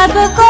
सबको